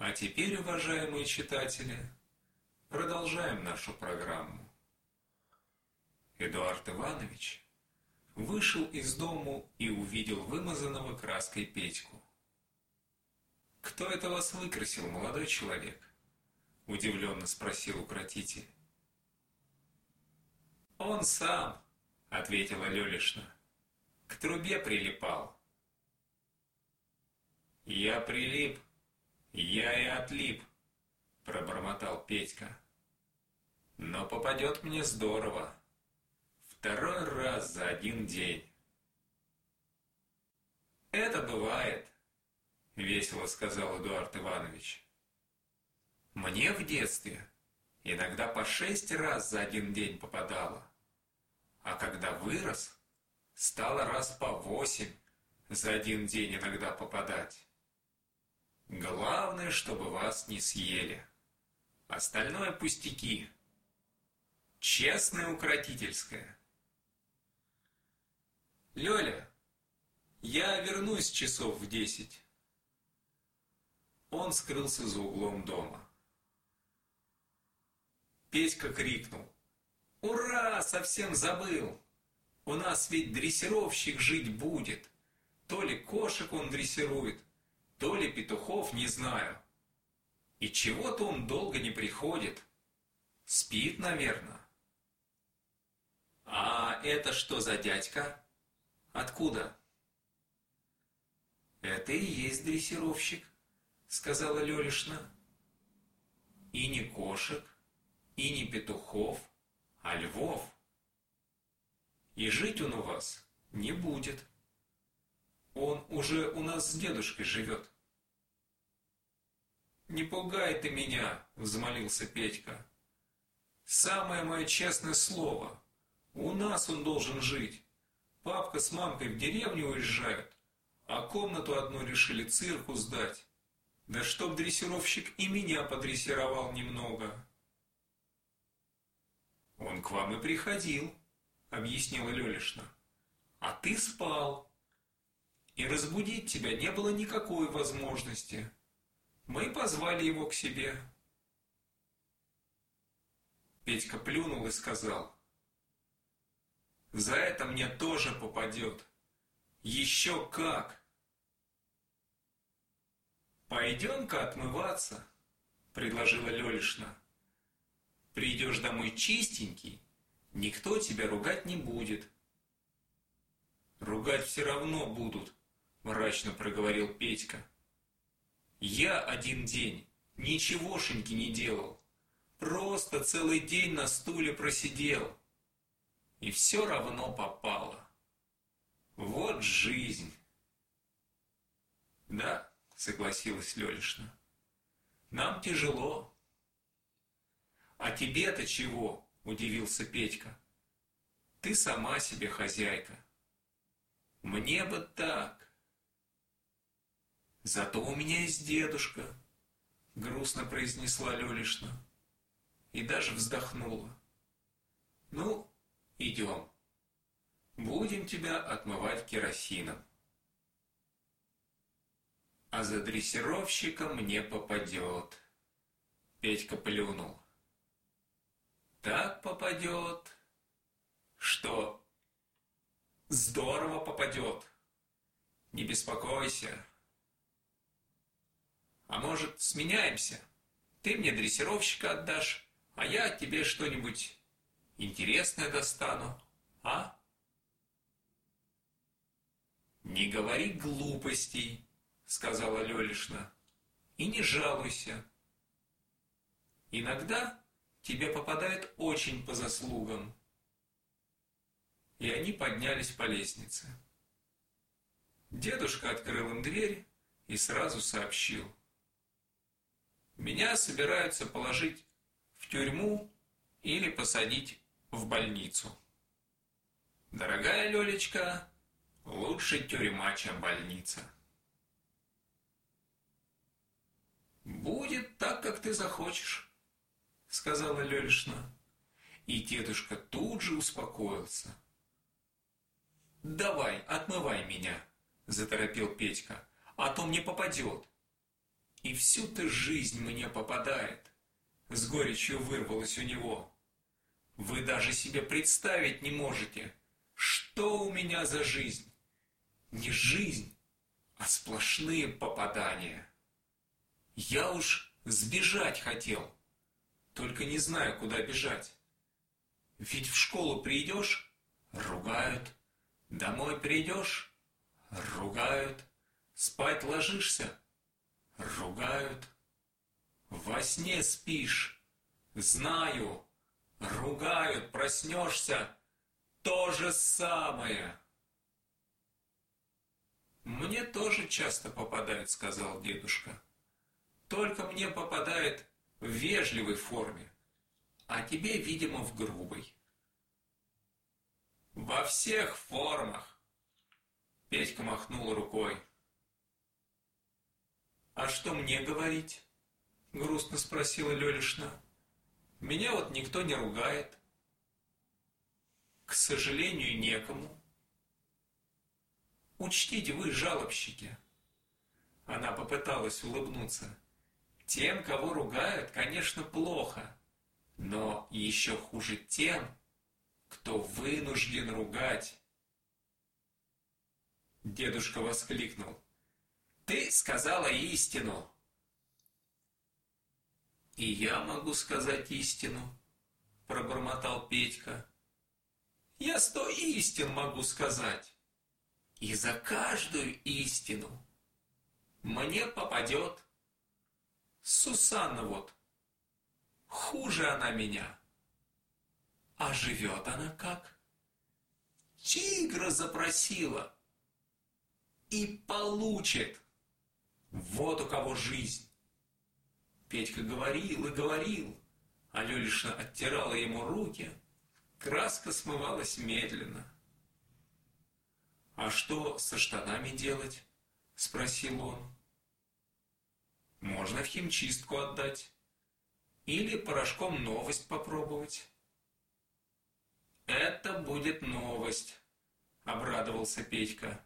А теперь, уважаемые читатели, продолжаем нашу программу. Эдуард Иванович вышел из дому и увидел вымазанного краской Петьку. «Кто это вас выкрасил, молодой человек?» – удивленно спросил укротитель. «Он сам», – ответила Лелишна. «К трубе прилипал». «Я прилип», «Я и отлип», — пробормотал Петька. «Но попадет мне здорово. Второй раз за один день». «Это бывает», — весело сказал Эдуард Иванович. «Мне в детстве иногда по шесть раз за один день попадало, а когда вырос, стало раз по восемь за один день иногда попадать». Главное, чтобы вас не съели. Остальное пустяки. Честное укротительское. Лёля, я вернусь часов в десять. Он скрылся за углом дома. Петька крикнул. «Ура! Совсем забыл! У нас ведь дрессировщик жить будет. То ли кошек он дрессирует, то ли петухов, не знаю. И чего-то он долго не приходит. Спит, наверное. А это что за дядька? Откуда? Это и есть дрессировщик, сказала Лёлишна. И не кошек, и не петухов, а львов. И жить он у вас не будет. Он уже у нас с дедушкой живет. «Не пугай ты меня!» – взмолился Петька. «Самое мое честное слово. У нас он должен жить. Папка с мамкой в деревню уезжают, а комнату одну решили цирку сдать. Да чтоб дрессировщик и меня подрессировал немного». «Он к вам и приходил», — объяснила Лёлишна. «А ты спал, и разбудить тебя не было никакой возможности». Мы позвали его к себе. Петька плюнул и сказал, «За это мне тоже попадет. Еще как!» «Пойдем-ка отмываться», — предложила Лёлишна. «Придешь домой чистенький, никто тебя ругать не будет». «Ругать все равно будут», — мрачно проговорил Петька. Я один день ничегошеньки не делал. Просто целый день на стуле просидел. И все равно попало. Вот жизнь. Да, согласилась Лёлишна. Нам тяжело. А тебе-то чего? Удивился Петька. Ты сама себе хозяйка. Мне бы так. Зато у меня есть дедушка, грустно произнесла Лёлишна и даже вздохнула. Ну, идем. Будем тебя отмывать керосином. А за дрессировщика мне попадет. Петька плюнул. Так попадет, что здорово попадет. Не беспокойся, а может, сменяемся? Ты мне дрессировщика отдашь, а я тебе что-нибудь интересное достану, а? «Не говори глупостей», — сказала Лёлишна, — «и не жалуйся. Иногда тебе попадает очень по заслугам». И они поднялись по лестнице. Дедушка открыл им дверь и сразу сообщил — меня собираются положить в тюрьму или посадить в больницу. Дорогая Лёлечка, лучше тюрьма, чем больница. «Будет так, как ты захочешь», — сказала Лёлишна. И дедушка тут же успокоился. «Давай, отмывай меня», — заторопил Петька, — «а то мне попадет. И всю ты жизнь мне попадает. С горечью вырвалось у него. Вы даже себе представить не можете, что у меня за жизнь. Не жизнь, а сплошные попадания. Я уж сбежать хотел, только не знаю, куда бежать. Ведь в школу придешь — ругают, домой придешь — ругают, спать ложишься — ругают, во сне спишь — знаю, ругают, проснешься — то же самое. «Мне тоже часто попадает», — сказал дедушка. «Только мне попадает в вежливой форме, а тебе, видимо, в грубой». «Во всех формах!» Петька махнул рукой. «А что мне говорить?» — грустно спросила Лёлишна. «Меня вот никто не ругает». «К сожалению, некому». Учтите вы, жалобщики. Она попыталась улыбнуться. Тем, кого ругают, конечно, плохо. Но еще хуже тем, кто вынужден ругать. Дедушка воскликнул. Ты сказала истину. И я могу сказать истину, пробормотал Петька. Я сто истин могу сказать и за каждую истину мне попадет Сусанна вот. Хуже она меня. А живет она как? Тигра запросила и получит. Вот у кого жизнь. Петька говорил и говорил, а Лёлишна оттирала ему руки. Краска смывалась медленно. «А что со штанами делать?» – спросил он. «Можно в химчистку отдать. Или порошком новость попробовать». «Это будет новость», – обрадовался Петька.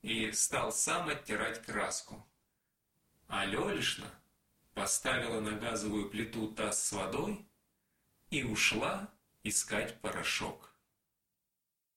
И стал сам оттирать краску. А Лёлишна поставила на газовую плиту таз с водой и ушла искать порошок.